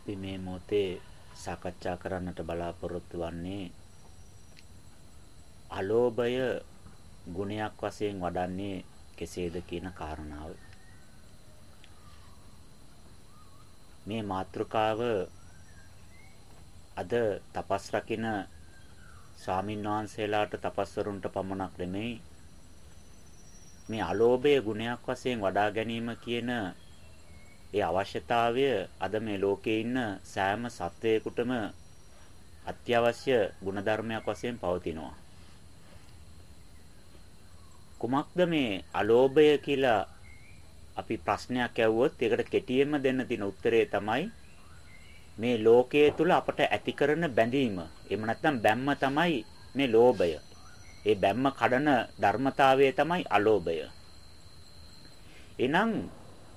අපි මේ මොහොතේ සාකච්ඡා කරන්නට බලාපොරොත්තු වෙන්නේ අලෝභය ගුණයක් වශයෙන් වඩන්නේ කෙසේද කියන කාරණාව. මේ මාතෘකාව අද තපස් රකින ස්වාමින් වහන්සේලාට තපස්වරුන්ට පමණක් නෙමෙයි මේ අලෝභය ගුණයක් වශයෙන් වඩා ගැනීම කියන ඒ අවශ්‍යතාවය අද මේ ලෝකේ ඉන්න සෑම සත්වයකටම අත්‍යවශ්‍ය ಗುಣධර්මයක් වශයෙන් පවතිනවා. කුමක්ද මේ අලෝභය කියලා අපි ප්‍රශ්නයක් ඇහුවොත් ඒකට කෙටියෙන්ම දෙන්න තියෙන උත්තරේ තමයි මේ ලෝකයේ තුල අපට ඇති කරන බැඳීම. එහෙම නැත්නම් බැම්ම තමයි මේ ලෝභය. ඒ බැම්ම කඩන ධර්මතාවය තමයි අලෝභය. එනම්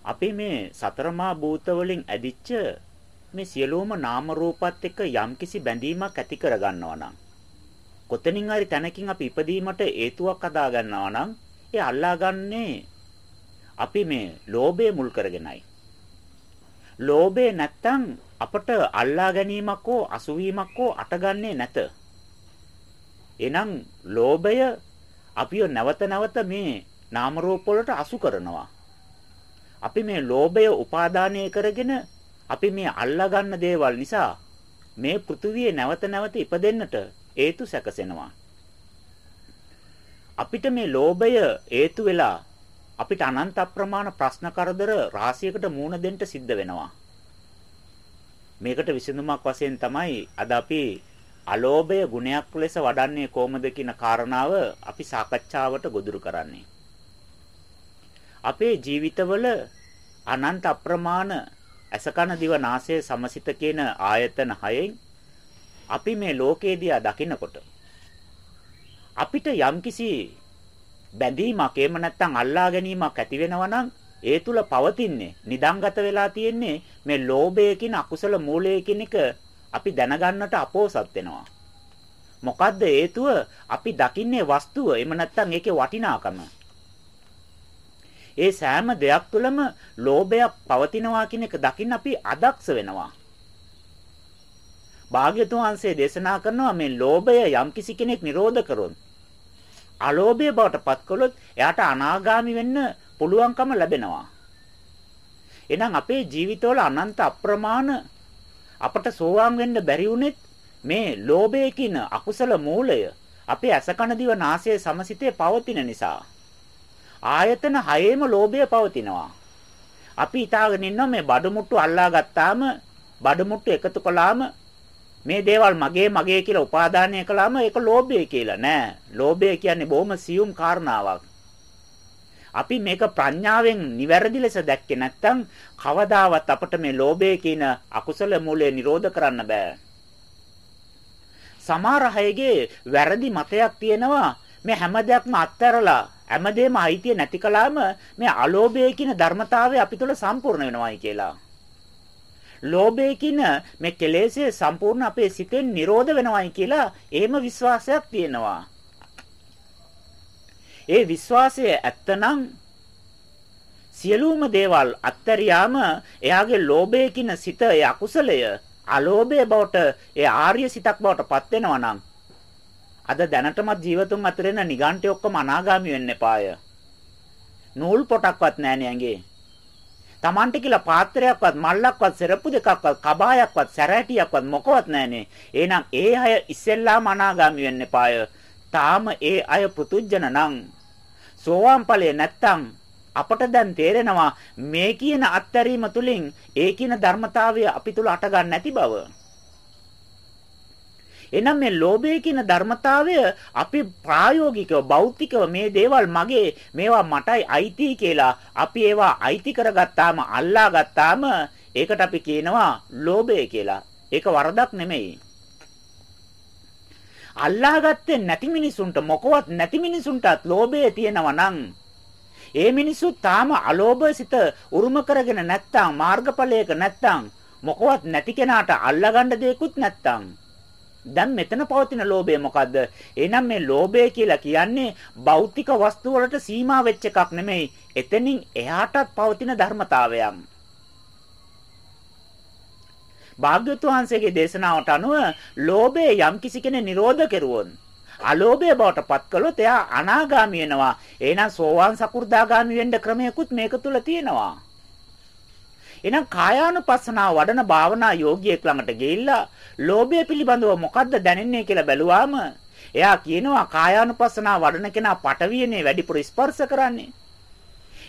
අපි මේ සතරමා භූත වලින් ඇදිච්ච මේ සියලුම නාම රූපات එක්ක යම්කිසි බැඳීමක් ඇති කර ගන්නවා නම් කොතනින් හරි තැනකින් අපි ඉපදීමට හේතුවක් හදා ගන්නවා නම් ඒ අල්ලාගන්නේ අපි මේ ලෝභය මුල් කරගෙනයි. ලෝභය නැත්තම් අපට අල්ලා ගැනීමක් හෝ අසුවීමක් හෝ අටගන්නේ නැත. එහෙනම් ලෝභය අපිව නැවත නැවත මේ නාම රූප වලට අසු කරනවා. අපි මේ ලෝභය උපාදානය කරගෙන අපි මේ අල්ලා ගන්න දේවල් නිසා මේ පෘථුවියේ නැවත නැවත ඉපදෙන්නට හේතු සැකසෙනවා. අපිට මේ ලෝභය හේතු වෙලා අපිට අනන්ත අප්‍රමාණ ප්‍රශ්න කරදර රාශියකට මුහුණ දෙන්න සිද්ධ වෙනවා. මේකට විසඳුමක් වශයෙන් තමයි අද අපි අලෝභය ගුණයක් ලෙස වඩන්නේ කොහොමද කියන කාරණාව අපි සාකච්ඡාවට ගොදුරු කරන්නේ. අපේ ජීවිතවල අනන්ත අප්‍රමාණ අසකන දිව නාසය සමසිත කියන ආයතන හයෙන් අපි මේ ලෝකේදී දකිනකොට අපිට යම්කිසි බැඳීමක් එහෙම නැත්නම් අල්ලා ගැනීමක් ඇති වෙනවා නම් ඒ තුල පවතින්නේ නිදංගත වෙලා තියෙන්නේ මේ ලෝභය කියන අකුසල මූලය කියන එක අපි දැනගන්නට අපෝසත් වෙනවා. මොකද්ද හේතුව? අපි දකින්නේ වස්තුව එහෙම නැත්නම් ඒකේ වටිනාකම. ඒ සෑම දෙයක් තුළම ලෝභයක් පවතිනවා කියන එක දකින්න අපි අදක්ෂ වෙනවා. භාග්‍යතුන් වහන්සේ දේශනා කරනවා මේ ලෝභය යම්කිසි කෙනෙක් නිරෝධ කරොත් අලෝභය බවට පත් කළොත් එයාට අනාගාමි වෙන්න පුළුවන්කම ලැබෙනවා. එහෙනම් අපේ ජීවිතවල අනන්ත අප්‍රමාණ අපට සෝවාන් වෙන්න බැරි වුනෙත් මේ ලෝභය කියන අකුසල මූලය අපේ අසකන දිව නාසය සමසිතේ පවතින නිසා. ආයතන හයේම ලෝභය පවතිනවා. අපි හිතාගෙන ඉන්නවා මේ බඩමුට්ටු අල්ලා ගත්තාම බඩමුට්ටු එකතු කළාම මේ දේවල් මගේ මගේ කියලා උපාදානය කළාම ඒක ලෝභය කියලා නෑ. ලෝභය කියන්නේ බොහොම සියුම් කාරණාවක්. අපි මේක ප්‍රඥාවෙන් නිවැරදි ලෙස දැක්කේ නැත්නම් කවදාවත් අපට මේ ලෝභය කියන අකුසල මූලය නිරෝධ කරන්න බෑ. සමහර අයගේ වැරදි මතයක් තියෙනවා මේ හැම දෙයක්ම අත්හැරලා හැමදේම අයිතිය නැති කලාම මේ අලෝභය කියන ධර්මතාවය අපි තුල සම්පූර්ණ වෙනවායි කියලා. ලෝභය කියන මේ කෙලෙස්ය සම්පූර්ණ අපේ සිතෙන් නිරෝධ වෙනවයි කියලා එහෙම විශ්වාසයක් තියෙනවා. ඒ විශ්වාසය ඇත්තනම් සියලුම දේවල් අත්තරියාම එයාගේ ලෝභය කියන සිත ඒ අකුසලය අලෝභය බවට ඒ ආර්ය සිතක් බවට පත් වෙනවා නම් අද දැනටමත් ජීවතුන් අතරින් නිගණ්ඨය ඔක්කොම අනාගාමි වෙන්න එපාය. නූල් පොටක්වත් නැහැ නේ Tamante කියලා පාත්‍රයක්වත් මල්ලක්වත් සෙරප්පු දෙකක්වත් කබායක්වත් සැරැටියක්වත් මොකවත් නැහනේ. එහෙනම් ඒ අය ඉස්සෙල්ලාම අනාගාමි වෙන්න එපාය. තාම ඒ අය පුතුජන නම් සෝවාන් ඵලයේ නැත්තම් අපට දැන් තේරෙනවා මේ කියන අත්හැරීම තුලින් ඒ කියන ධර්මතාවය අපි තුල අට ගන්න නැති බව. එහෙනම් මේ ලෝභය කියන ධර්මතාවය අපි ප්‍රායෝගිකව භෞතිකව මේ දේවල් මගේ මේවා මටයි අයිති කියලා අපි ඒවා අයිති කරගත්තාම අල්ලා ගත්තාම ඒකට අපි කියනවා ලෝභය කියලා. ඒක වරදක් නෙමෙයි. අල්ලාගත්තේ නැති මිනිසුන්ට මොකවත් නැති මිනිසුන්ටත් ලෝභය තියෙනවා නම් ඒ මිනිස්සු තාම අලෝභසිත උරුම කරගෙන නැත්තම් මාර්ගඵලයක නැත්තම් මොකවත් නැති කෙනාට අල්ලගන්න දෙයක්වත් නැත්තම් දැන් මෙතන පවතින ලෝභය මොකද්ද? එහෙනම් මේ ලෝභය කියලා කියන්නේ භෞතික වස්තු වලට සීමා වෙච්ච එකක් නෙමෙයි. එතනින් එහාටත් පවතින ධර්මතාවයක්. භාග්‍යවතුන් වහන්සේගේ දේශනාවට අනුව ලෝභය යම්කිසි කෙනෙක් නිරෝධ කෙරුවොත් අලෝභය බවට පත් කළොත් එයා අනාගාමී වෙනවා. එහෙනම් සෝවාන් සකු르දාගාමී වෙන්න ක්‍රමයකුත් මේක තුල තියෙනවා. එහෙනම් කායානුපස්සනාව වඩන භාවනා යෝගියෙක් ළඟට ගිහිල්ලා ලෝභය පිළිබඳව මොකද්ද දැනෙන්නේ කියලා බැලුවාම එයා කියනවා කායානුපස්සනාව වඩන කෙනා පටවියනේ වැඩිපුර ස්පර්ශ කරන්නේ.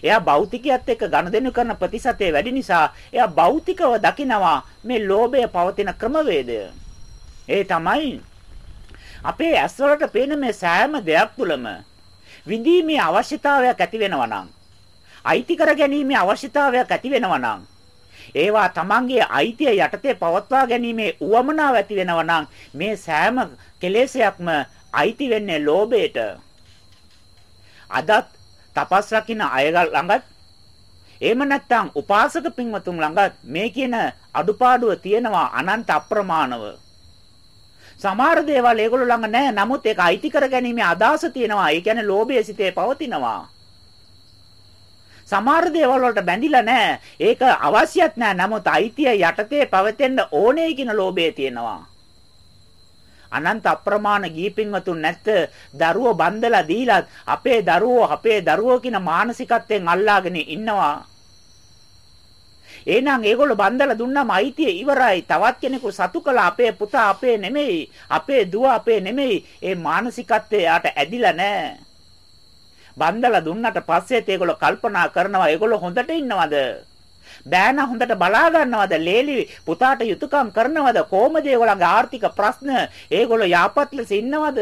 එයා භෞතිකයත් එක්ක ගනුදෙනු කරන ප්‍රතිශතය වැඩි නිසා එයා භෞතිකව දකිනවා මේ ලෝභය පවතින ක්‍රමවේදය. ඒ තමයි අපේ ඇස්වලට පේන මේ සෑම දෙයක් තුළම විඳීමේ අවශ්‍යතාවයක් ඇති වෙනවා නම් අයිති කර ගැනීමේ අවශ්‍යතාවයක් ඇති වෙනවා නම් ඒවා තමන්ගේ අයිතිය යටතේ පවත්වා ගැනීමේ උවමනාව ඇති වෙනවා නම් මේ සෑම කෙලෙසයක්ම අයිති වෙන්නේ ලෝභයට. අදත් තපස් රකින්න අය ළඟත් එහෙම නැත්නම් උපාසක පින්වතුන් ළඟත් මේ කියන අඩුපාඩුව තියෙනවා අනන්ත අප්‍රමාණව. සමහර දේවල් ඒගොල්ලෝ ළඟ නැහැ. නමුත් ඒක අයිති කර ගැනීමේ අදහස තියෙනවා. ඒ කියන්නේ ලෝභය සිතේ පවතිනවා. සමහර දේවල් වලට බැඳිලා නැහැ. ඒක අවශ්‍යත් නැහැ. නමුත් අයිතිය යටතේ පවතෙන්න ඕනේ කියන ලෝභය තියෙනවා. අනන්ත අප්‍රමාණ ගීපින්වතුන් නැත්ත දරුවෝ බන්දලා දීලා අපේ දරුවෝ අපේ දරුවෝ කියන මානසිකත්වයෙන් අල්ලාගෙන ඉන්නවා එහෙනම් ඒගොල්ලෝ බන්දලා දුන්නාම අයිතිය ඉවරයි. තවත් කෙනෙකු සතු කළ අපේ පුතා අපේ නෙමෙයි. අපේ දුව අපේ නෙමෙයි. ඒ මානසිකත්වය යාට ඇදිලා නැහැ. බන්දලා දුන්නට පස්සෙත් ඒගොල්ලෝ කල්පනා කරනවා ඒගොල්ලෝ හොඳට ඉන්නවද? බෑන හොඳට බලා ගන්නවද? ලේලි පුතාට යුතුයකම් කරනවද? කොහමද ඒගොල්ලන්ගේ ආර්ථික ප්‍රශ්න? ඒගොල්ලෝ යාපත් ලෙස ඉන්නවද?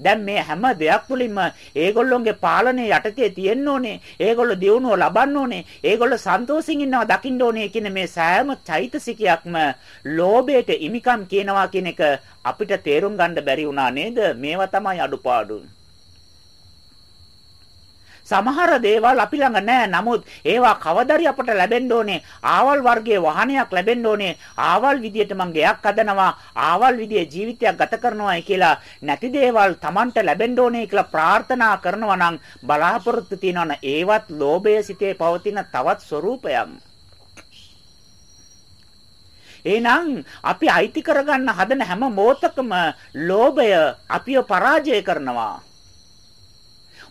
දැන් මේ හැම දෙයක් තුළින්ම ඒගොල්ලොන්ගේ පාලනය යටතේ තියෙන්න ඕනේ. ඒගොල්ලෝ දියුණුව ලබන්න ඕනේ. ඒගොල්ලෝ සන්තෝෂින් ඉන්නවා දකින්න ඕනේ කියන මේ සෑම චෛතසිකයක්ම ලෝභයට ඉමිකම් කියනවා කියන එක අපිට තේරුම් ගන්න බැරි වුණා නේද? මේවා තමයි අඩුපාඩු. සමහර දේවල් අපි ළඟ නැහැ. නමුත් ඒවා කවදරි අපට ලැබෙන්න ඕනේ. ආවල් වර්ගයේ වාහනයක් ලැබෙන්න ඕනේ. ආවල් විදියට මං ගෙයක් හදනවා. ආවල් විදියේ ජීවිතයක් ගත කරනවායි කියලා නැති දේවල් Tamanට ලැබෙන්න ඕනේ කියලා ප්‍රාර්ථනා කරනවා නම් බලාපොරොත්තු තියනවා ඒවත් ලෝභය සිතේ පවතින තවත් ස්වરૂපයක්. එහෙනම් අපි අයිති කරගන්න හදන හැම මොහොතකම ලෝභය අපිව පරාජය කරනවා.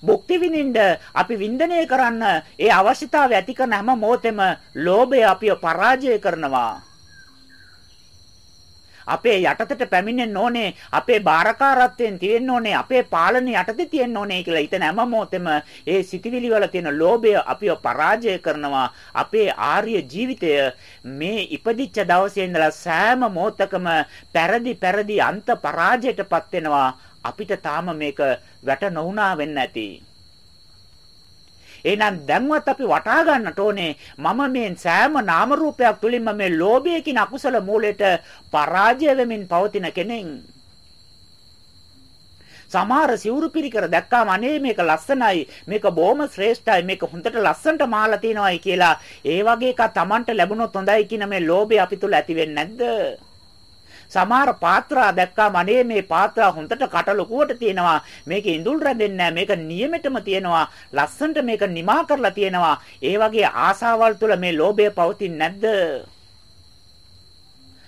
භුක්ති විඳින්න අපි වින්දනය කරන්න ඒ අවශ්‍යතාවය ඇති කරන හැම මොහොතෙම ලෝභය අපිව පරාජය කරනවා. අපේ යටතට පැමිණෙන්න ඕනේ අපේ බාරකාරත්වයෙන් තියෙන්න ඕනේ අපේ පාලන යටතේ තියෙන්න ඕනේ කියලා හිතන හැම මොහොතෙම ඒ සිටිවිලි වල තියෙන ලෝභය අපිව පරාජය කරනවා අපේ ආර්ය ජීවිතය මේ ඉපදිච්ච දවසේ ඉඳලා සෑම මොහොතකම පෙරදි පෙරදි අන්ත පරාජයටපත් වෙනවා අපිට තාම මේක වැට නොවුනා වෙන්න ඇති. එහෙනම් දැන්වත් අපි වටහා ගන්නට ඕනේ මම මේ සෑම නාම රූපයක් තුලින්ම මේ ලෝභය කියන අකුසල මූලයට පරාජය වෙමින් පවතින කෙනෙක්. සමහර සිවුරු පිරිකර දැක්කාම අනේ මේක ලස්සනයි මේක බොහොම ශ්‍රේෂ්ඨයි මේක හොඳට ලස්සනට මාලා තිනවයි කියලා ඒ වගේ එකක් Tamanට ලැබුණොත් හොඳයි කියන මේ ලෝභය අපි තුල ඇති වෙන්නේ නැද්ද? සමහර පාත්‍රා දැක්කාම අනේ මේ පාත්‍රා හොඳට කට ලොකුවට තියෙනවා. මේක ඉඳුල් රැඳෙන්නේ මේක නියමෙටම තියෙනවා. ලස්සනට මේක නිමා කරලා තියෙනවා. ඒ වගේ ආසාවල් තුළ මේ ලෝභය පවතින්නේ නැද්ද?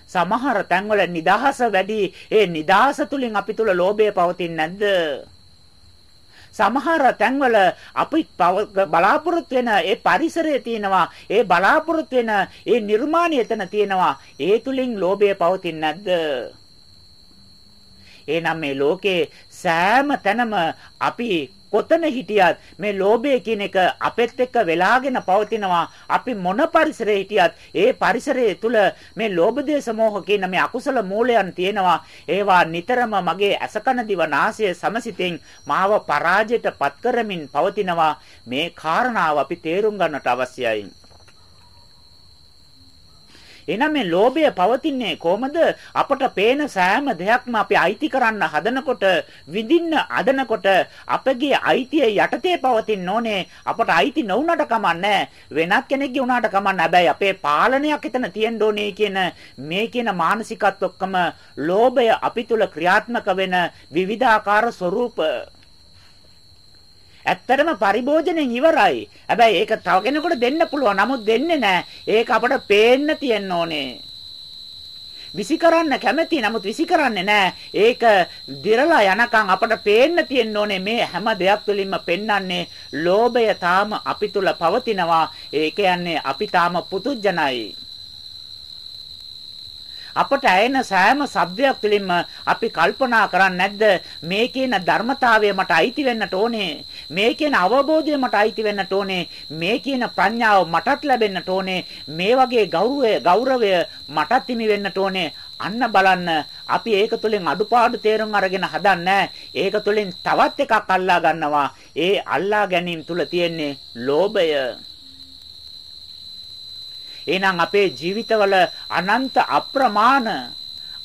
සමහර තැන්වල නිදහස වැඩි. ඒ නිදහස තුලින් අපි තුල ලෝභය පවතින්නේ නැද්ද? සමහර තැන්වල අපි බලාපොරොත්තු වෙන ඒ පරිසරය තියෙනවා. ඒ බලාපොරොත්තු වෙන ඒ නිර්මාණය එතන තියෙනවා. ඒ තුලින් ලෝභය පවතින්නේ නැද්ද? එහෙනම් මේ ලෝකේ සෑම තැනම අපි කොතන හිටියත් මේ ලෝභය කියන එක අපෙත් එක්ක වෙලාගෙන පවතිනවා. අපි මොන පරිසරයේ හිටියත් ඒ පරිසරයේ තුල මේ ලෝභ දේශ මොහ කියන මේ අකුසල මූලයන් තියෙනවා. ඒවා නිතරම මගේ අසකන දිව නාසය සමසිතින් මාව පරාජයට පත් කරමින් පවතිනවා. මේ කාරණාව අපි තේරුම් ගන්නට අවශ්‍යයි. එහෙනම් මේ ලෝභය පවතින්නේ කොහමද? අපට පේන සෑම දෙයක්ම අපි අයිති කරන්න හදනකොට, විඳින්න අදනකොට අපගේ අයිතිය යටතේ පවතින්න ඕනේ. අපට අයිති නොවුනට කමන්නේ වෙනත් කෙනෙක්ගේ උනාට කමන්නේ. හැබැයි අපේ පාලනයක් එතන තියෙන්න ඕනේ කියන මේ කියන මානසිකත්ව ඔක්කම ලෝභය අපි තුල ක්‍රියාත්මක වෙන විවිධාකාර ස්වરૂප ඇත්තටම පරිභෝජනයෙන් ඉවරයි. හැබැයි ඒක තව කෙනෙකුට දෙන්න පුළුවන්. නමුත් දෙන්නේ නැහැ. ඒක අපට පේන්න තියෙන්න ඕනේ. විසි කරන්න කැමැති නමුත් විසි කරන්නේ නැහැ. ඒක දිරලා යනකම් අපට පේන්න තියෙන්න ඕනේ මේ හැම දෙයක් තුළින්ම පෙන්වන්නේ ලෝභය තාම අපි තුල පවතිනවා. ඒ කියන්නේ අපි තාම පුතුජනයි. අපට ඇයෙන සෑම શબ્දයක් තුළින්ම අපි කල්පනා කරන්නේ නැද්ද? මේ කියන ධර්මතාවය මට අයිති වෙන්නට ඕනේ. මේ කියන අවබෝධය මට අයිති වෙන්නට ඕනේ. මේ කියන ප්‍රඥාව මටත් ලැබෙන්නට ඕනේ. මේ වගේ ගෞරවය ගෞරවය මටත් හිමි වෙන්නට ඕනේ. අන්න බලන්න අපි ඒක තුළින් අඩුපාඩු තේරුම් අරගෙන හදන්නේ ඒක තුළින් තවත් එකක් අල්ලා ගන්නවා. ඒ අල්ලා ගැනීම තුල තියෙන්නේ ලෝභය. එහෙනම් අපේ ජීවිතවල අනන්ත අප්‍රමාණ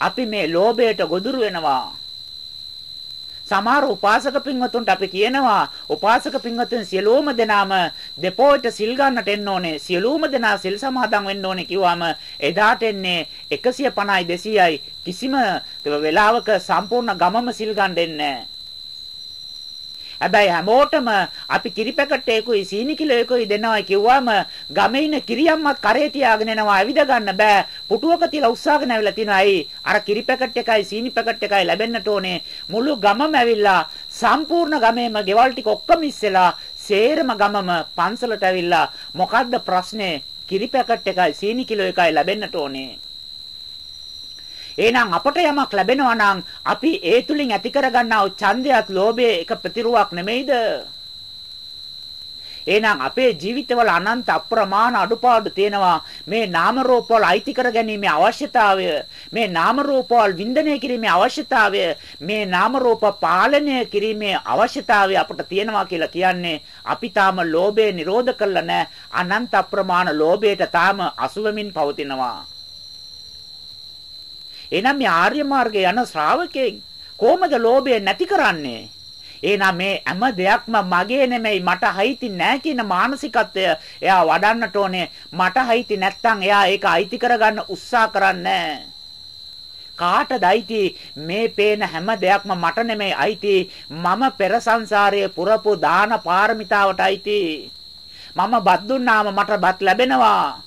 අපි මේ ලෝභයට ගොදුරු වෙනවා. සමහර උපාසක පින්වතුන්ට අපි කියනවා උපාසක පින්වතුන් සියලුම දෙනාම දෙපොයට සිල් ගන්නට එන්න ඕනේ සියලුම දෙනා සිල් සමාදන් වෙන්න ඕනේ කිව්වම එදාට එන්නේ 150යි 200යි කිසිම වෙලාවක සම්පූර්ණ ගමම සිල් ගන්න දෙන්නේ නැහැ හැබැයි හැමෝටම අපි කිරි පැකට් එකකුයි සීනි කිලෝ එකකුයි දෙනවා කිව්වම ගමේ ඉන්න කිරියම්මත් කරේ තියාගෙන එනවා ඇවිද ගන්න බෑ. පුටුවක තියලා උස්සාගෙන ඇවිල්ලා තිනවා. ඇයි? අර කිරි පැකට් එකයි සීනි පැකට් එකයි ලැබෙන්නට ඕනේ. මුළු ගමම ඇවිල්ලා සම්පූර්ණ ගමේම ගෙවල් ටික ඔක්කොම ඉස්සෙලා සේරම ගමම පන්සලට ඇවිල්ලා මොකද්ද ප්‍රශ්නේ? කිරි පැකට් එකයි සීනි කිලෝ එකයි ලැබෙන්නට ඕනේ. එහෙනම් අපට යමක් ලැබෙනවා නම් අපි ඒ තුලින් ඇති කරගන්නා වූ ඡන්දයත් ලෝභයේ එක ප්‍රතිරුවක් නෙමෙයිද? එහෙනම් අපේ ජීවිතවල අනන්ත අප්‍රමාණ අඩුපාඩු තියෙනවා. මේ නාම රූපවල අයිති කර ගැනීමේ අවශ්‍යතාවය මේ නාම රූපවල වින්දනය කිරීමේ අවශ්‍යතාවය මේ නාම රූප පාලනය කිරීමේ අවශ්‍යතාවය අපට තියෙනවා කියලා කියන්නේ අපි තාම ලෝභය නිරෝධ කළා නැ අනන්ත අප්‍රමාණ ලෝභයට තාම අසුවමින් පවතිනවා. එහෙනම් මේ ආර්ය මාර්ගයේ යන ශ්‍රාවකෙක් කොහොමද ලෝභය නැති කරන්නේ? එහෙනම් මේ හැම දෙයක්ම මගේ නෙමෙයි මට අයිති නෑ කියන මානසිකත්වය එයා වඩන්නට ඕනේ. මට අයිති නැත්තම් එයා ඒක අයිති කරගන්න උත්සාහ කරන්නේ කාටද අයිති? මේ පේන හැම දෙයක්ම මට නෙමෙයි අයිති. මම පෙර සංසාරයේ පුරපු දාන පාරමිතාවට අයිති. මම බත් දුන්නාම මට බත් ලැබෙනවා.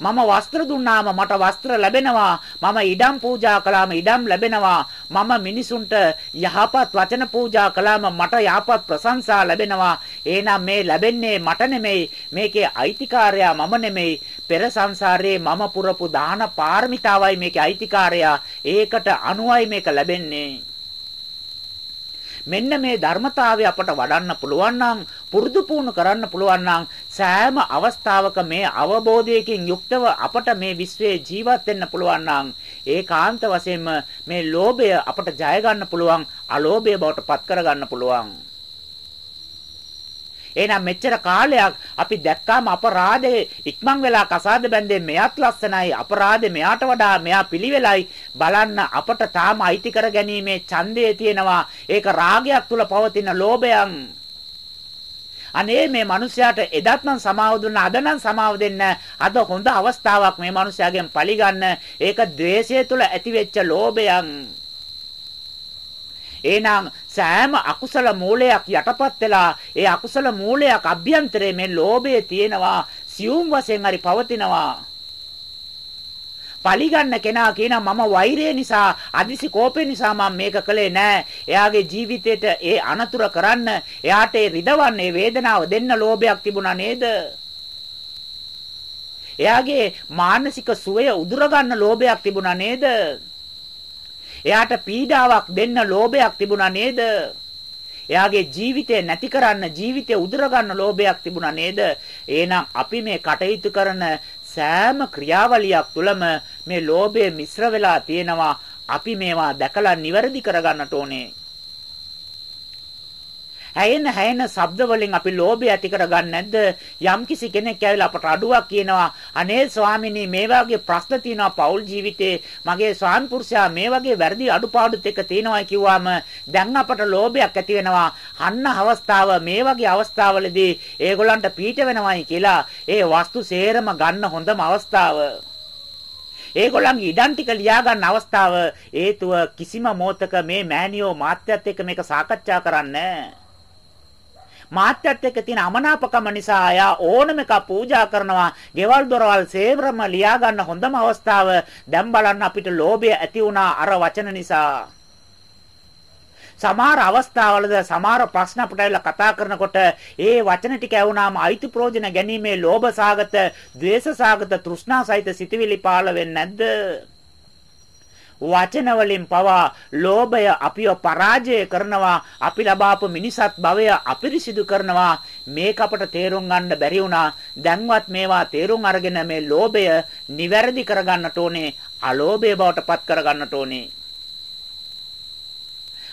මම වස්ත්‍ර දුන්නාම මට වස්ත්‍ර ලැබෙනවා. මම ඉඩම් පූජා කළාම ඉඩම් ලැබෙනවා. මම මිනිසුන්ට යහපත් වචන පූජා කළාම මට යහපත් ප්‍රශංසා ලැබෙනවා. එහෙනම් මේ ලැබෙන්නේ මට නෙමෙයි. මේකේ අයිතිකාරයා මම නෙමෙයි. පෙර සංසාරයේ මම පුරපු දාන පාරමිතාවයි මේකේ අයිතිකාරයා. ඒකට අනුවයි මේක ලැබෙන්නේ. මෙන්න මේ ධර්මතාවය අපට වඩන්න පුළුවන් නම් පුරුදු පුහුණු කරන්න පුළුවන් නම් සෑම අවස්ථාවක මේ අවබෝධයකින් යුක්තව අපට මේ විශ්වයේ ජීවත් වෙන්න පුළුවන් නම් ඒකාන්ත වශයෙන්ම මේ ලෝභය අපට ජය ගන්න පුළුවන් අලෝභය බවට පත් කර ගන්න පුළුවන්. එහෙනම් මෙච්චර කාලයක් අපි දැක්කාම අපරාධේ ඉක්මන් වෙලා කසාද බැන්දේ මෙයාත් ලස්සනයි අපරාධේ මෙයාට වඩා මෙයා පිළිවෙලයි. බලන්න අපට තාම අයිති කර ගැනීමේ ඡන්දය තියෙනවා. ඒක රාගයක් තුල පවතින ලෝභයන්. අනේ මේ මිනිස්යාට එදත් නම් සමාව දුන්න අද නම් සමාව දෙන්න. අද හොඳ අවස්ථාවක් මේ මිනිස්යාගෙන් පරිගන්න ඒක द्वේෂය තුල ඇතිවෙච්ච ලෝභයන්. එහෙනම් සෑම අකුසල මූලයක් යටපත් වෙලා ඒ අකුසල මූලයක් අභ්‍යන්තරයේ මේ ලෝභය තියෙනවා සියුම් වශයෙන් හරි පවතිනවා. පලිගන්න කෙනා කියනවා මම වෛරය නිසා අදිසි කෝපය නිසා මම මේක කළේ නෑ. එයාගේ ජීවිතේට ඒ අනතුර කරන්න එයාට ඒ රිදවන්නේ වේදනාව දෙන්න ලෝභයක් තිබුණා නේද? එයාගේ මානසික සුවය උදුර ගන්න ලෝභයක් තිබුණා නේද? එයාට පීඩාවක් දෙන්න ලෝභයක් තිබුණා නේද? එයාගේ ජීවිතය නැති කරන්න ජීවිතය උදුර ගන්න ලෝභයක් තිබුණා නේද? එහෙනම් අපි මේ කටයුතු කරන සෑම ක්‍රියාවලියක් තුළම මේ ලෝභය මිශ්‍ර වෙලා තියෙනවා. අපි මේවා දැකලා නිවැරදි කරගන්නට ඕනේ. හැයෙන හැයෙන ශබ්ද වලින් අපි ලෝභය ඇති කරගන්නේ නැද්ද? යම්කිසි කෙනෙක් ඇවිල්ලා අපට අඩුවක් කියනවා. අනේ ස්වාමිනී මේ වගේ ප්‍රශ්න තියෙනවා පෞල් ජීවිතේ. මගේ ස්වාමි පුරුෂයා මේ වගේ වැරදි අඩුපාඩුත් එක්ක තියෙනවා කිව්වම දැන් අපට ලෝභයක් ඇති වෙනවා. අන්න අවස්ථාව මේ වගේ අවස්ථාවලදී ඒගොල්ලන්ට පීඩ වෙනවයි කියලා ඒ වස්තු සේරම ගන්න හොඳම අවස්ථාව. ඒගොල්ලන්ගේ ඉඩම් ටික ලියා ගන්න අවස්ථාව හේතුව කිසිම මොහතක මේ මෑනියෝ මාත්‍යත් එක්ක මේක සාකච්ඡා කරන්නේ මාත්‍යත් එක්ක තියෙන අමනාපකම නිසා එයා ඕනම එක පූජා කරනවා. ගෙවල් දොරවල් සේවරම ලියා ගන්න හොඳම අවස්ථාව දැන් බලන්න අපිට ලෝභය ඇති වුණා අර වචන නිසා. සමහර අවස්ථාවලද සමහර ප්‍රශ්න අපිට ඇවිල්ලා කතා කරනකොට ඒ වචන ටික ඇවුනාම අයිති ප්‍රෝජන ගැනීමේ ලෝභ සාගත, ද්වේෂ සාගත, තෘෂ්ණා සහිත සිතවිලි පාළ වෙන්නේ නැද්ද? වචන වලින් පවා ලෝභය අපිව පරාජය කරනවා අපි ලබාපු මිනිසත් භවය අපිරිසිදු කරනවා මේක අපට තේරුම් ගන්න බැරි වුණා දැන්වත් මේවා තේරුම් අරගෙන මේ ලෝභය නිවැරදි කරගන්නට ඕනේ අලෝභය බවට පත් කරගන්නට ඕනේ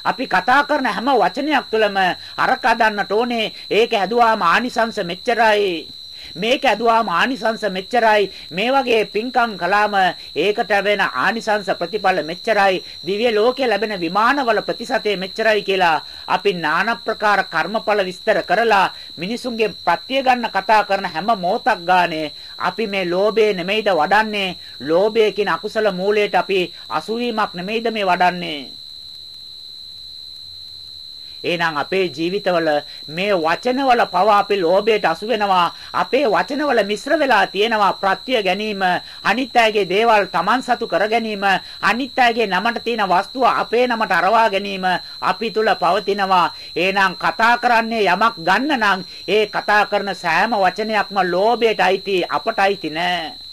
අපි කතා කරන හැම වචනයක් තුළම අරක හදන්නට ඕනේ. ඒක ඇදුවාම ආනිසංස මෙච්චරයි. මේක ඇදුවාම ආනිසංස මෙච්චරයි. මේ වගේ පින්කම් කළාම ඒකට ලැබෙන ආනිසංස ප්‍රතිඵල මෙච්චරයි. දිව්‍ය ලෝකයේ ලැබෙන විමානවල ප්‍රතිශතය මෙච්චරයි කියලා අපි নানা ප්‍රකාර කර්මඵල විස්තර කරලා මිනිසුන්ගේ ප්‍රත්‍ය ගන්න කතා කරන හැම මොහොතක් ගානේ අපි මේ ලෝභය නෙමෙයිද වඩන්නේ? ලෝභය කියන අකුසල මූලයට අපි අසුවීමක් නෙමෙයිද මේ වඩන්නේ? එහෙනම් අපේ ජීවිතවල මේ වචනවල පවා අපි ලෝභයට අසු වෙනවා. අපේ වචනවල මිශ්‍ර වෙලා තියෙනවා ප්‍රත්‍ය ගැනීම, අනිත්‍යයේ දේවල් Taman සතු කර ගැනීම, අනිත්‍යයේ නමට තියෙන වස්තුව අපේ නමට අරවා ගැනීම අපි තුල පවතිනවා. එහෙනම් කතා කරන්නේ යමක් ගන්න නම් ඒ කතා කරන සෑම වචනයක්ම ලෝභයට අයිති අපට අයිති නෑ.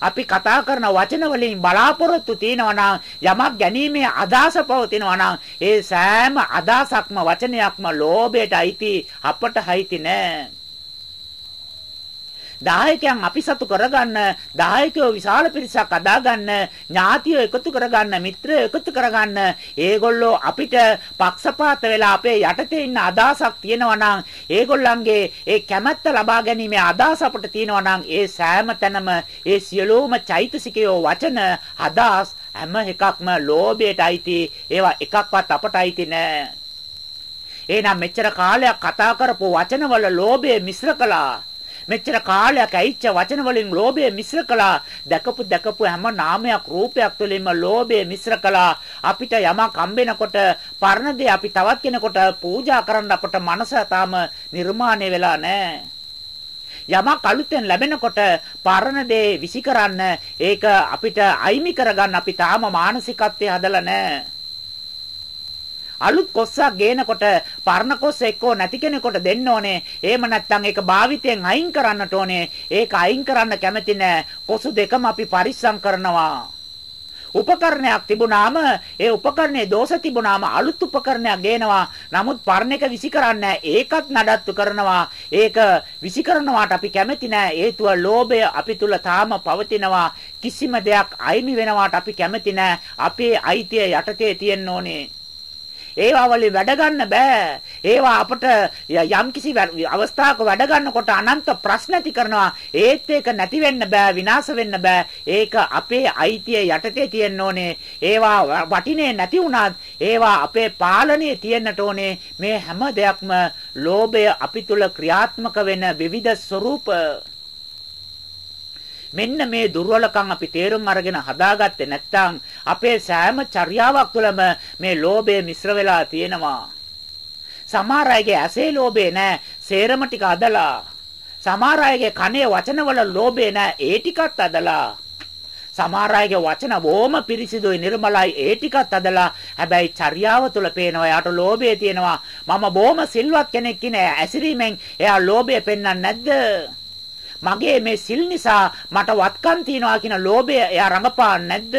අපි කතා කරන වචන වලින් බලාපොරොත්තු තියෙනවා නම් යමක් ගැනීමේ අදහස පවතිනවා නම් ඒ සෑම අදහසක්ම වචනයක්ම ලෝභයට අයිති අපට අයිති නෑ. දායකයන් අපි සතු කරගන්න දායකයෝ විශාල පිරිසක් අදාගන්න ඥාතියෝ එකතු කරගන්න මිත්‍රයෝ එකතු කරගන්න. ඒගොල්ලෝ අපිට පක්ෂපාත වෙලා අපේ යටතේ ඉන්න අදහසක් තියෙනවා නම් ඒගොල්ලන්ගේ ඒ කැමැත්ත ලබා ගැනීමේ අදහස අපිට තියෙනවා නම් ඒ සෑම තැනම ඒ සියලුම චෛතසිකයෝ වචන අදහස් හැම එකක්ම ලෝභයට අයිති. ඒවා එකක්වත් අපට අයිති නෑ. එහෙනම් මෙච්චර කාලයක් කතා කරපු වචනවල ලෝභය මිශ්‍ර කළා. මෙච්චර කාලයක් ඇයිච්ච වචන වලින් ලෝභය මිශ්‍ර කළා. දැකපු දැකපු හැම නාමයක් රූපයක් තුළින්ම ලෝභය මිශ්‍ර කළා. අපිට යමක් හම්බෙනකොට පරණ දේ අපි තවත් කෙනෙකුට පූජා කරන්න අපට මනස තාම නිර්මාණය වෙලා නැහැ. යමක් අලුතෙන් ලැබෙනකොට පරණ දේ විසි කරන්න ඒක අපිට අයිමි කරගන්න අපි තාම මානසිකත්වයේ හදලා නැහැ. අලුත් කොස්සක් ගේනකොට පරණ කොස්ස එක්කෝ නැති කෙනෙකුට දෙන්න ඕනේ. එහෙම නැත්නම් ඒක භාවිතයෙන් අයින් කරන්නට ඕනේ. ඒක අයින් කරන්න කැමති නැහැ. කොසු දෙකම අපි පරිස්සම් කරනවා. උපකරණයක් තිබුණාම ඒ උපකරණයේ දෝෂ තිබුණාම අලුත් උපකරණයක් ගේනවා. නමුත් පරණ එක විසි කරන්නේ ඒකත් නඩත්තු කරනවා. ඒක විසි කරනවාට අපි කැමති නෑ. හේතුව ලෝභය අපි තුල තාම පවතිනවා. කිසිම දෙයක් අයිමි වෙනවාට අපි කැමති නෑ. අපේ අයිතිය යටතේ තියෙන්න ඕනේ. ඒවා වලින් වැඩ ගන්න බෑ. ඒවා අපට යම්කිසි අවස්ථාවක වැඩ ගන්නකොට අනන්ත ප්‍රශ්න ඇති කරනවා. ඒත් ඒක නැති වෙන්න බෑ, විනාශ වෙන්න බෑ. ඒක අපේ අයිතිය යටතේ තියෙන්න ඕනේ. ඒවා වටිනේ නැති වුණත් ඒවා අපේ පාලනයේ තියෙන්නට ඕනේ. මේ හැම දෙයක්ම ලෝභය අපි තුල ක්‍රියාත්මක වෙන විවිධ ස්වરૂප මෙන්න මේ දුර්වලකම් අපි තේරුම් අරගෙන හදාගත්තේ නැත්නම් අපේ සෑම චර්යාවක් තුළම මේ ලෝභය මිශ්‍ර වෙලා තියෙනවා. සමහර අයගේ ඇසේ ලෝභය නැහැ, සේරම ටික අදලා. සමහර අයගේ කනේ වචනවල ලෝභය නැහැ, ඒ ටිකත් අදලා. සමහර අයගේ වචන බොහොම පිරිසිදුයි නිර්මලයි ඒ ටිකත් අදලා හැබැයි චර්යාව තුළ පේනවා යාට ලෝභය තියෙනවා මම බොහොම සිල්වත් කෙනෙක් කියන ඇසිරීමෙන් එයා ලෝභය පෙන්වන්නේ නැද්ද මගේ මේ සිල් නිසා මට වත්කම් තියනවා කියන ලෝභය එයා රඟපාන්නේ නැද්ද?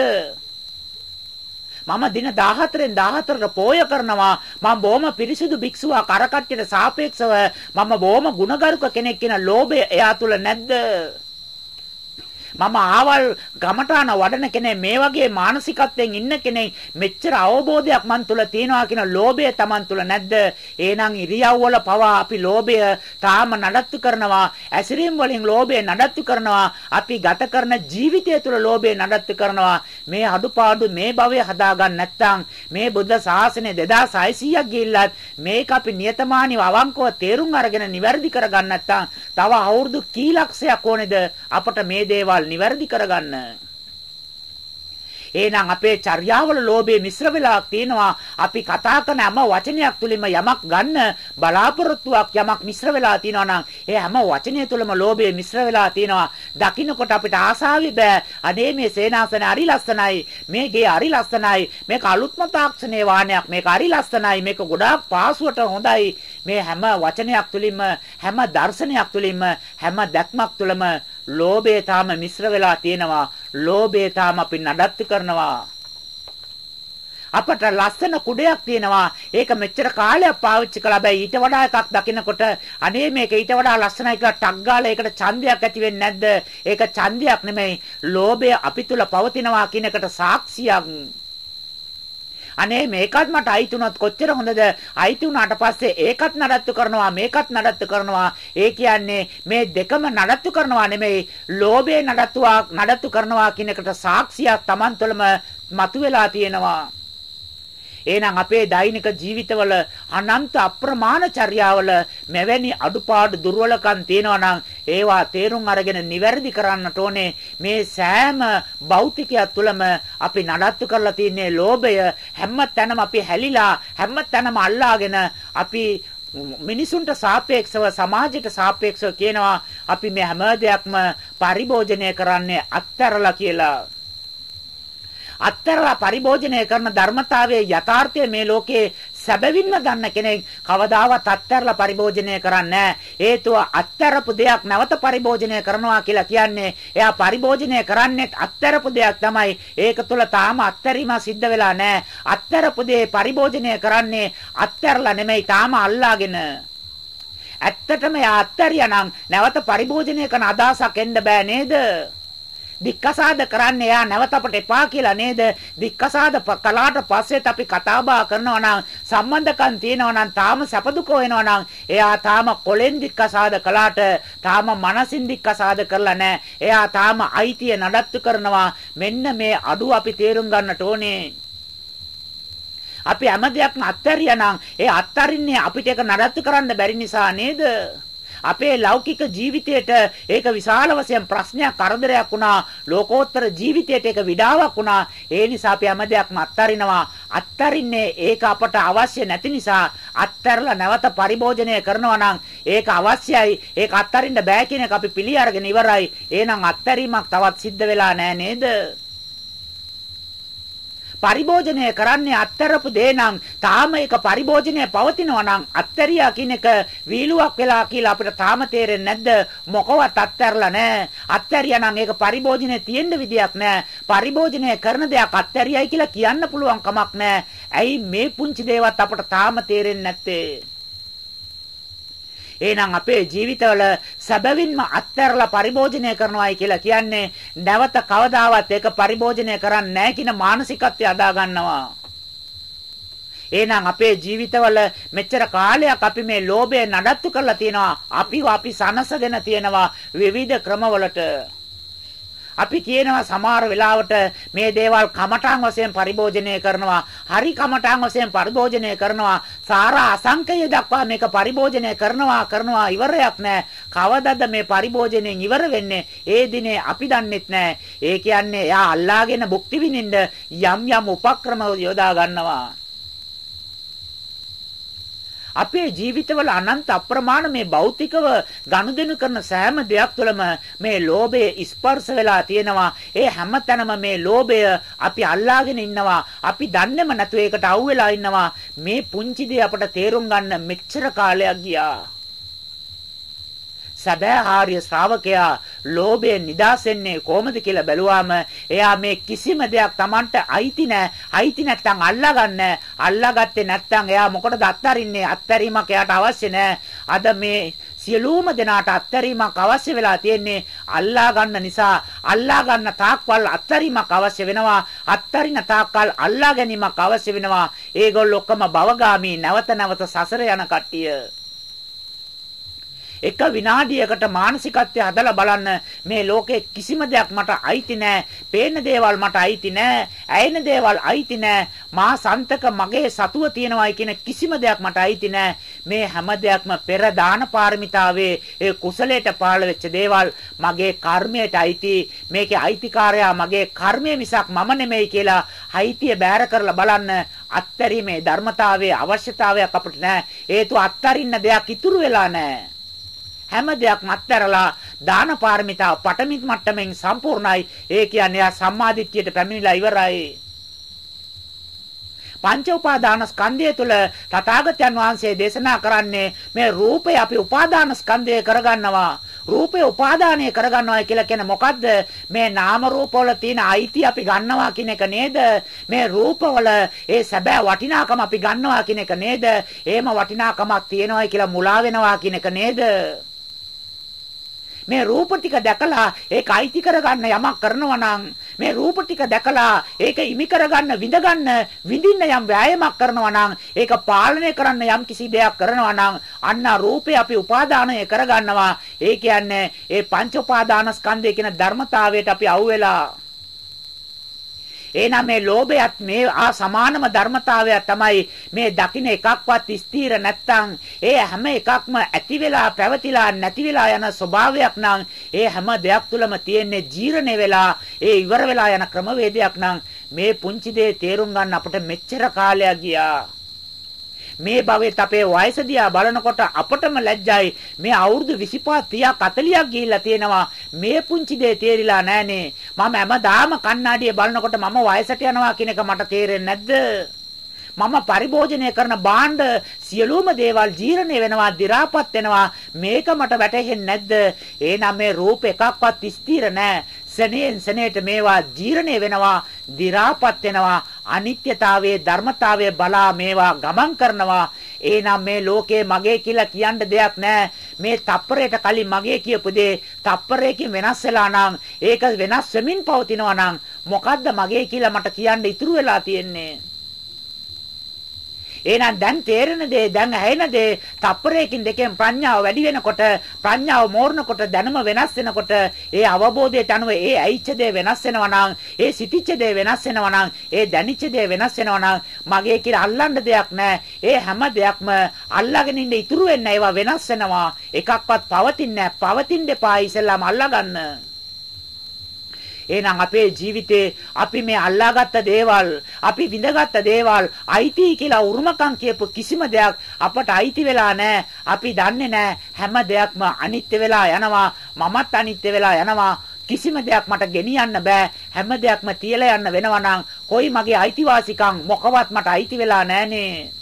මම දින 14න් 14ට පෝය කරනවා මම බොහොම පිරිසිදු භික්ෂුවක් අර කට්ටියට සාපේක්ෂව මම බොහොම ගුණගරුක කෙනෙක් කියන ලෝභය එයා තුල නැද්ද මම ආවල් ගමටාන වඩන කෙනෙක් මේ වගේ මානසිකත්වයෙන් ඉන්න කෙනෙක් මෙච්චර අවබෝධයක් මන් තුල තියනවා කියන ලෝභය Taman තුල නැද්ද? එහෙනම් ඉරියව් වල පවා අපි ලෝභය තාම නඩත්තු කරනවා. ඇසිරීම් වලින් ලෝභය නඩත්තු කරනවා. අපි ගත කරන ජීවිතය තුල ලෝභය නඩත්තු කරනවා. මේ අඩුපාඩු මේ භවය හදාගන්න නැත්නම් මේ බුද්ධ ශාසනය 2600ක් ගිහිල්ලත් මේක අපි නියතමානීව අවංකව තේරුම් අරගෙන නිවැරදි කරගන්න නැත්නම් තව අවුරුදු කී ලක්ෂයක් ඕනේද අපට මේ දේවල් නිවැරදි කරගන්න. එහෙනම් අපේ චර්යාවල ලෝභය මිශ්‍ර වෙලා තියෙනවා. අපි කතා කරන හැම වචනයක් තුලින්ම යමක් ගන්න බලාපොරොත්තුවක් යමක් මිශ්‍ර වෙලා තියෙනවා නම් ඒ හැම වචනය තුලම ලෝභය මිශ්‍ර වෙලා තියෙනවා. දකින්නකොට අපිට ආසාවි බෑ. අනේ මේ සේනාසන හරි ලස්සනයි. මේ ගේ හරි ලස්සනයි. මේක අලුත්ම තාක්ෂණයේ වාහනයක්. මේක හරි ලස්සනයි. මේක ගොඩාක් පාසුවට හොඳයි. මේ හැම වචනයක් තුලින්ම හැම දර්ශනයක් තුලින්ම හැම දැක්මක් තුළම ලෝභය තාම මිශ්‍ර වෙලා තියෙනවා. ලෝභය තාම අපි නඩත්තු කරනවා. අපට ලස්සන කුඩයක් තියෙනවා. ඒක මෙච්චර කාලයක් පාවිච්චි කළා. හැබැයි ඊට වඩා එකක් දකිනකොට අනේ මේක ඊට වඩා ලස්සනයි කියලා ටක් ගාලා ඒකට ඡන්දයක් ඇති වෙන්නේ නැද්ද? ඒක ඡන්දයක් නෙමෙයි. ලෝභය අපි තුල පවතිනවා කියන එකට සාක්ෂියක්. අනේ මේකත් මට අයිති උනොත් කොච්චර හොඳද? අයිති උනාට පස්සේ ඒකත් නඩත්තු කරනවා මේකත් නඩත්තු කරනවා. ඒ කියන්නේ මේ දෙකම නඩත්තු කරනවා නෙමෙයි ලෝභය නඩත්තුවා නඩත්තු කරනවා කියන එකට සාක්ෂියක් Taman තුළම මතුවලා තියෙනවා. එහෙනම් අපේ දෛනික ජීවිතවල අනන්ත අප්‍රමාණ චර්යාවල මෙවැනි අඩුපාඩු දුර්වලකම් තියෙනවා නම් ඒවා තේරුම් අරගෙන නිවැරදි කරන්නට ඕනේ. මේ සෑම භෞතිකයක් තුළම අපි නඩත්තු කරලා තියෙන්නේ ලෝභය හැම තැනම අපි හැලිලා හැම තැනම අල්ලාගෙන අපි මිනිසුන්ට සාපේක්ෂව සමාජයට සාපේක්ෂව කියනවා අපි මේ හැම දෙයක්ම පරිභෝජනය කරන්නේ අත්තරලා කියලා. අත්තරලා පරිභෝජනය කරන ධර්මතාවයේ යථාර්ථය මේ ලෝකේ සැබවින්ම දන්න කෙනෙක් කවදාවත් අත්තරලා පරිභෝජනය කරන්නේ හේතුව අත්තරපු දෙයක් නැවත පරිභෝජනය කරනවා කියලා කියන්නේ එයා පරිභෝජනය කරන්නේ අත්තරපු දෙයක් තමයි. ඒක තුළ තාම අත්තරීම සිද්ධ වෙලා නැහැ. අත්තරපු දේ පරිභෝජනය කරන්නේ අත්තරලා නෙමෙයි තාම අල්ලාගෙන. ඇත්තටම එයා අත්තරියා නම් නැවත පරිභෝජනය කරන අදහසක් එන්න බෑ නේද? දික්කසාද කරන්න එයා නැවත අපට එපා කියලා නේද? දික්කසාද කලාට පස්සෙත් අපි කතා බහ කරනවා නම් සම්බන්ධකම් තියෙනවා නම් තාම සැපදුක වෙනවා නම් එයා තාම කොලෙන් දික්කසාද කලාට තාම මනසින් දික්කසාද කරලා නැහැ. එයා තාම අයිතිය නඩත්තු කරනවා. මෙන්න මේ අඩුව අපි තේරුම් ගන්නට ඕනේ. අපි හැම දෙයක්ම අත්හැරියා නම් ඒ අත්හරින්නේ අපිට ඒක නඩත්තු කරන්න බැරි නිසා නේද? අපේ ලෞකික ජීවිතයට ඒක විශාල වශයෙන් ප්‍රශ්නයක් කරදරයක් වුණා. ලෝකෝත්තර ජීවිතයට ඒක විඩාවක් වුණා. ඒ නිසා අපි හැම දෙයක්ම අත්හරිනවා අත්හරින්නේ ඒක අපට අවශ්‍ය නැති නිසා අත්හැරලා නැවත පරිභෝජනය කරනවා නම් ඒක අවශ්‍යයි. ඒක අත්හරින්න බෑ කියන එක අපි පිළි අරගෙන ඉවරයි. එහෙනම් අත්හැරීමක් තවත් සිද්ධ වෙලා නෑ නේද? පරිභෝජනය කරන්නේ අත්තරපු දේ නම් තාම ඒක පරිභෝජනය පවතිනවා නම් අත්තරියා කියන එක වීලුවක් වෙලා කියලා අපිට තාම තේරෙන්නේ නැද්ද? මොකවත් අත්තරලා නැහැ අත්තරියා නම් ඒක පරිභෝජනය තියෙන්න විදියක් නැහැ පරිභෝජනය කරන දෙයක් අත්තරියයි කියලා කියන්න පුළුවන් කමක් නැහැ ඇයි මේ පුංචි දේවත් අපට තාම තේරෙන්නේ නැත්තේ? එහෙනම් අපේ ජීවිතවල සැබවින්ම අත්හැරලා පරිභෝජනය කරනවායි කියලා කියන්නේ නැවත කවදාවත් ඒක පරිභෝජනය කරන්නේ නැහැ කියන මානසිකත්වය අදා ගන්නවා. එහෙනම් අපේ ජීවිතවල මෙච්චර කාලයක් අපි මේ ලෝභය නඩත්තු කරලා තියෙනවා. අපිව අපි සනසගෙන තියෙනවා විවිධ ක්‍රමවලට. අපි කියනවා සමහර වෙලාවට මේ දේවල් කමඨාන් වශයෙන් පරිභෝජනය කරනවා. හරි කමඨාන් වශයෙන් පරිභෝජනය කරනවා. සාරා අසංකය දක්වා මේක පරිභෝජනය කරනවා කරනවා ඉවරයක් නැහැ. කවදද මේ පරිභෝජනයෙන් ඉවර වෙන්නේ? ඒ දිනේ අපි දන්නෙත් නැහැ. ඒ කියන්නේ එයා අල්ලාගෙන භුක්ති විඳින්න යම් යම් උපක්‍රම යොදා ගන්නවා. අපේ ජීවිතවල අනන්ත අප්‍රමාණ මේ භෞතිකව ගනුදෙනු කරන සෑම දෙයක් තුළම මේ ලෝභය ස්පර්ශ වෙලා තියෙනවා. ඒ හැමතැනම මේ ලෝභය අපි අල්ලාගෙන ඉන්නවා. අපි දන්නේම නැතුව ඒකට අවු වෙලා ඉන්නවා. මේ පුංචි දේ අපට තේරුම් ගන්න මෙච්චර කාලයක් ගියා. සැබෑ ආර්ය ශ්‍රාවකයා ලෝභයෙන් නිදාසෙන්නේ කොහොමද කියලා බැලුවාම එයා මේ කිසිම දෙයක් Tamanට අයිති නැහැ. අයිති නැත්තම් අල්ලාගන්න. අල්ලාගත්තේ නැත්තම් එයා මොකටද අත්හරින්නේ? අත්හැරීමක් එයාට අවශ්‍ය නැහැ. අද මේ සියලුම දෙනාට අත්හැරීමක් අවශ්‍ය වෙලා තියෙන්නේ අල්ලා ගන්න නිසා අල්ලා ගන්න තාක්වල් අත්හැරීමක් අවශ්‍ය වෙනවා අත්හරින තාක්කල් අල්ලා ගැනීමක් අවශ්‍ය වෙනවා ඒගොල්ලෝ ඔක්කොම භවගාමී නැවත නැවත සසර යන කට්ටිය එක විනාඩියකට මානසිකත්වය හදලා බලන්න මේ ලෝකේ කිසිම දෙයක් මට අයිති නෑ. පේන දේවල් මට අයිති නෑ. ඇයෙන දේවල් අයිති නෑ. මා සන්තක මගේ සතුව තියනවායි කියන කිසිම දෙයක් මට අයිති නෑ. මේ හැම දෙයක්ම පෙර දාන පාරමිතාවේ ඒ කුසලයට පාළ වෙච්ච දේවල් මගේ කර්මයට අයිති මේකේ අයිතිකාරයා මගේ කර්මය මිසක් මම නෙමෙයි කියලා අයිතිය බෑර කරලා බලන්න අත්තරීමේ ධර්මතාවයේ අවශ්‍යතාවයක් අපිට නැහැ හේතු අත්තරින්න දෙයක් ඉතුරු වෙලා නැහැ හැම දෙයක්ම අත්හැරලා දාන පාරමිතාව පටමිත් මට්ටමින් සම්පූර්ණයි. ඒ කියන්නේ ආ සම්මාදිට්ඨියට පැමිණිලා ඉවරයි. පංච උපාදාන ස්කන්ධය තුළ තථාගතයන් වහන්සේ දේශනා කරන්නේ මේ රූපය අපි උපාදාන ස්කන්ධය කරගන්නවා. රූපේ උපාදානය කරගන්නවා කියලා කියන්නේ මොකද්ද? මේ නාම රූපවල තියෙන අයිති අපි ගන්නවා කියන එක නේද? මේ රූපවල ඒ සැබෑ වටිනාකම අපි ගන්නවා කියන එක නේද? එහෙම වටිනාකමක් තියෙනවා කියලා මුලා වෙනවා කියන එක නේද? මේ රූප ටික දැකලා ඒක අයිති කරගන්න යමක් කරනවා නම් මේ රූප ටික දැකලා ඒක ඉමි කරගන්න විඳගන්න විඳින්න යම් වෑයමක් කරනවා නම් ඒක පාලනය කරන්න යම් කිසි දෙයක් කරනවා නම් අන්න රූපේ අපි උපාදානය කරගන්නවා. ඒ කියන්නේ ඒ පංච උපාදානස්කන්ධය කියන ධර්මතාවයට අපි අවුවෙලා එහෙනම් මේ ලෝභයත් මේ ආ සමානම ධර්මතාවය තමයි මේ දකින්න එකක්වත් ස්ථිර නැත්තම් ඒ හැම එකක්ම ඇති වෙලා පැවතිලා නැති වෙලා යන ස්වභාවයක් නම් ඒ හැම දෙයක් තුළම තියෙන්නේ ජීර්ණය වෙලා ඒ ඉවර වෙලා යන ක්‍රමවේදයක් නම් මේ පුංචි දේ තේරුම් ගන්න අපිට මෙච්චර කාලයක් ගියා. මේ භවෙත් අපේ වයස දිහා බලනකොට අපටම ලැජ්ජයි. මේ අවුරුදු 25 30 40ක් ගිහිල්ලා තියෙනවා. මේ පුංචි දේ තේරිලා නැහනේ. මම හැමදාම කණ්ණාඩියේ බලනකොට මම වයසට යනවා කියන එක මට තේරෙන්නේ නැද්ද? මම පරිභෝජනය කරන භාණ්ඩ සියලුම දේවල් ජීර්ණය වෙනවා, දි รา පත් වෙනවා. මේක මට වැටහෙන්නේ නැද්ද? එහෙනම් මේ රූප එකක්වත් ස්ථිර නැහැ. සෙනෙන් සෙනෙට මේවා ජීර්ණය වෙනවා, දි รา පත් වෙනවා. අනිත්‍යතාවයේ ධර්මතාවය බලා මේවා ගමන් කරනවා. එහෙනම් මේ ලෝකේ මගේ කියලා කියන්න දෙයක් නැහැ. මේ තප්පරයට කලින් මගේ කියපු දේ තප්පරයකින් වෙනස් වෙලා නම් ඒක වෙනස් වෙමින් පවතිනවා නම් මොකද්ද මගේ කියලා මට කියන්න ඉතුරු වෙලා තියෙන්නේ? එහෙනම් දැන් තේරෙන දේ දැන් ඇහෙන දේ තප්පරයකින් දෙකෙන් ප්‍රඥාව වැඩි වෙනකොට ප්‍රඥාව මෝරනකොට දැනුම වෙනස් වෙනකොට ඒ අවබෝධයට අනුව ඒ ඇයිච්ච දේ වෙනස් වෙනවා නම් ඒ සිටිච්ච දේ වෙනස් වෙනවා නම් ඒ දැනිච්ච දේ වෙනස් වෙනවා නම් මගේ කියලා අල්ලන්න දෙයක් නැහැ ඒ හැම දෙයක්ම අල්ලාගෙන ඉන්න ඉතුරු වෙන්නේ ඒවා වෙනස් වෙනවා. එකක්වත් පවතින්නේ නැහැ පවතින්න එපා. ඉස්සෙල්ලාම අල්ලාගන්න. එහෙනම් අපේ ජීවිතේ අපි මේ අල්ලාගත්ත දේවල්, අපි විඳගත්ත දේවල් අයිති කියලා උරුමකම් කියපු කිසිම දෙයක් අපට අයිති වෙලා නැහැ. අපි දන්නේ නැහැ හැම දෙයක්ම අනිත්‍ය වෙලා යනවා. මමත් අනිත්‍ය වෙලා යනවා. කිසිම දෙයක් මට ගෙනියන්න බෑ හැම දෙයක්ම තියලා යන්න වෙනවා නම් කොයි මගේ අයිතිවාසිකම් මොකවත් මට අයිති වෙලා නැහනේ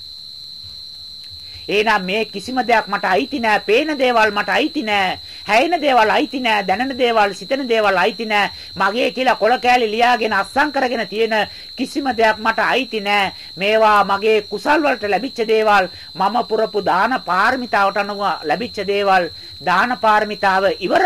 එහෙනම් මේ කිසිම දෙයක් මට අයිති නෑ. පේන දේවල් මට අයිති නෑ. හැයෙන දේවල් අයිති නෑ. දැනෙන දේවල්, සිතෙන දේවල් අයිති නෑ. මගේ කියලා කොල කෑලි ලියාගෙන අස්සම් කරගෙන තියෙන කිසිම දෙයක් මට අයිති නෑ. මේවා මගේ කුසල් වලට ලැබිච්ච දේවල්, මම පුරපු දාන පාරමිතාවට අනුව ලැබිච්ච දේවල්, දාන පාරමිතාව ඉවර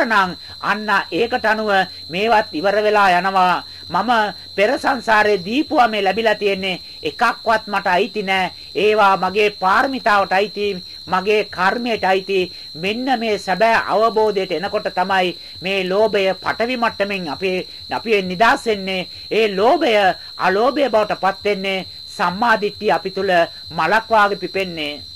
අන්න ඒකට අනුව මේවත් ඉවර වෙලා යනවා. මම පෙර සංසාරේ දීපුවා මේ ලැබිලා තියෙන්නේ එකක්වත් මට අයිති නෑ. ඒවා මගේ පාරමිතාවට අයිති, මගේ කර්මයට අයිති. මෙන්න මේ සැබෑ අවබෝධයට එනකොට තමයි මේ ලෝභය පටවි මට්ටමින් අපේ අපි නිදාස් වෙන්නේ. ඒ ලෝභය අලෝභය බවට පත් වෙන්නේ සම්මාදිට්ඨිය අපි තුල මලක් වාගේ පිපෙන්නේ.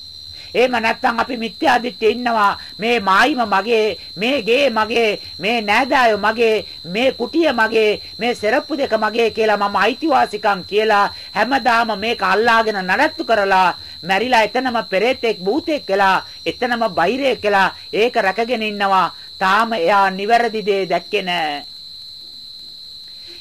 එහෙම නැත්නම් අපි මිත්‍යා දිට්ඨියේ ඉන්නවා. මේ මායිම මගේ, මේ ගේ මගේ, මේ නෑදෑයෝ මගේ, මේ කුටිය මගේ, මේ සෙරප්පු දෙක මගේ කියලා මම අයිතිවාසිකම් කියලා හැමදාම මේක අල්ලාගෙන නඩත්තු කරලා මැරිලා එතනම පෙරේතෙක් භූතෙක් වෙලා එතනම බයිරෙක් වෙලා ඒක රැකගෙන ඉන්නවා. තාම එයා නිවැරදි දේ දැක්කේ නෑ.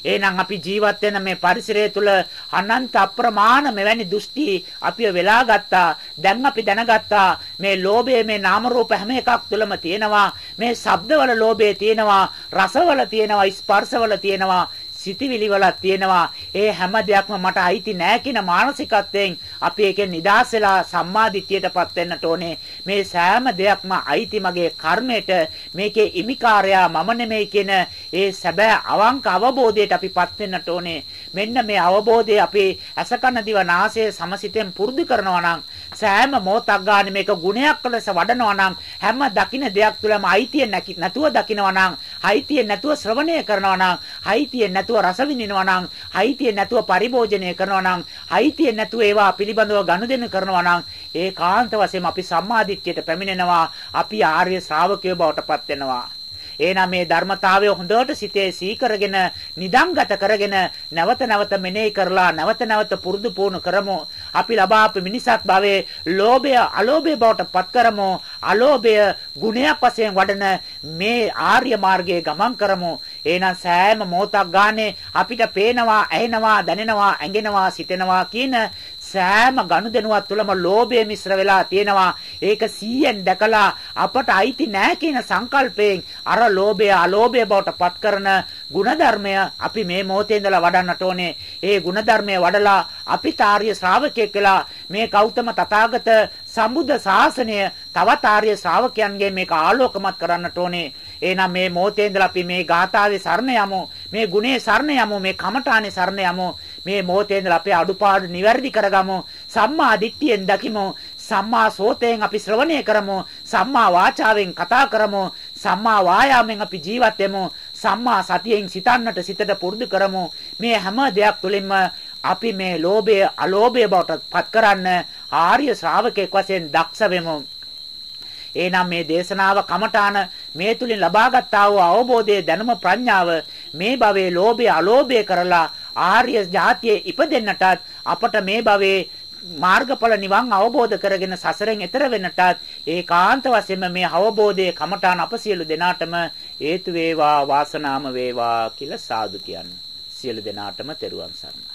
එහෙනම් අපි ජීවත් වෙන මේ පරිසරය තුළ අනන්ත අප්‍රමාණ මෙවැනි දෘෂ්ටි අපිව වෙලා ගත්තා. දැන් අපි දැනගත්තා මේ ලෝභය මේ නාම රූප හැම එකක් තුළම තියෙනවා. මේ ශබ්දවල ලෝභය තියෙනවා, රසවල තියෙනවා, ස්පර්ශවල තියෙනවා. සිතිවිලි වලක් තියෙනවා. ඒ හැම දෙයක්ම මට අයිති නෑ කියන මානසිකත්වයෙන් අපි ඒකෙන් නිදහස් වෙලා සම්මාදිට්ඨියටපත් වෙන්නට ඕනේ. මේ සෑම දෙයක්ම අයිති මගේ කර්මයට මේකේ ඉමිකාරයා මම නෙමෙයි කියන ඒ සැබෑ අවංක අවබෝධයට අපිපත් වෙන්නට ඕනේ. මෙන්න මේ අවබෝධය අපේ අසකන දිව නාසය සමසිතෙන් පුරුදු කරනවා නම් සෑම මොහොතක් ගන්න මේක ගුණයක් ලෙස වඩනවා නම් හැම දකින්න දෙයක් තුළම අයිතිය නැතුව දකිනවා නම් හයිතියෙන් නැතුව ශ්‍රවණය කරනවා නම්, හයිතියෙන් නැතුව රස විඳිනවා නම්, හයිතියෙන් නැතුව පරිභෝජනය කරනවා නම්, හයිතියෙන් නැතුව ඒවා පිළිබඳව ගනුදෙනු කරනවා නම්, ඒකාන්ත වශයෙන් අපි සම්මාදිට්ඨියට පැමිණෙනවා. අපි ආර්ය ශ්‍රාවකයෝ බවට පත් වෙනවා. එහෙනම් මේ ධර්මතාවය හොඳට සිතේ සීකරගෙන නිදම්ගත කරගෙන නැවත නැවත මෙනෙහි කරලා නැවත නැවත පුරුදු පුහුණු කරමු. අපි ලබාපු මිනිසත් භවයේ ලෝභය අලෝභය බවට පත් කරමු. අලෝභය ගුණයක් වශයෙන් වඩන මේ ආර්ය මාර්ගයේ ගමන් කරමු. එහෙනම් සෑම මොහොතක් ගානේ අපිට පේනවා, ඇහෙනවා, දැනෙනවා, ඇඟෙනවා, සිතෙනවා කියන සෑම ගනුදෙනුවක් තුළම ලෝභය මිශ්‍ර වෙලා තියෙනවා. ඒක 100ෙන් දැකලා අපට අයිති නෑ කියන සංකල්පයෙන් අර ලෝභය අලෝභය බවට පත් කරන ಗುಣධර්මය අපි මේ මොහොතේ ඉඳලා වඩන්නට ඕනේ. ඒ ಗುಣධර්මය වඩලා අපි ආර්ය ශ්‍රාවකයෙක් වෙලා මේ ගෞතම තථාගත සම්බුද්ධ ශාසනය තවත් ආර්ය ශ්‍රාවකයන්ගේ මේක ආලෝකමත් කරන්නට ඕනේ. එහෙනම් මේ මොහොතේ ඉඳලා අපි මේ ගාථාවේ සරණ යමු. මේ ගුණේ සරණ යමු. මේ කමඨානේ සරණ යමු. මේ මොහොතේ ඉඳලා අපේ අඩුපාඩු නිවැරදි කරගමු. සම්මා දිට්ඨියෙන් දකිමු. සම්මා සෝතයෙන් අපි ශ්‍රවණය කරමු. සම්මා වාචාවෙන් කතා කරමු. සම්මා වායාමෙන් අපි ජීවත් වෙමු. සම්මා සතියෙන් සිතන්නට සිතට පුරුදු කරමු. මේ හැම දෙයක් තුළින්ම අපි මේ ලෝභය අලෝභය බවට පත් කරන්න ආර්ය ශ්‍රාවකෙක් වශයෙන් දක්ෂ වෙමු. එහෙනම් මේ දේශනාව කමඨාන මේ තුලින් ලබාගත් ආ වූ අවබෝධයේ දැනුම ප්‍රඥාව මේ භවයේ ලෝභය අලෝභය කරලා ආර්ය ජාතියේ ඉපදෙන්නටත් අපට මේ භවයේ මාර්ගඵල නිවන් අවබෝධ කරගෙන සසරෙන් එතර වෙන්නටත් ඒකාන්ත වශයෙන්ම මේ අවබෝධයේ කමඨාන අප සියලු දෙනාටම හේතු වේවා වාසනාම වේවා කියලා සාදු කියන්නේ. සියලු දෙනාටම තෙරුවන් සරණයි.